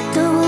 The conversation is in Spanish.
rato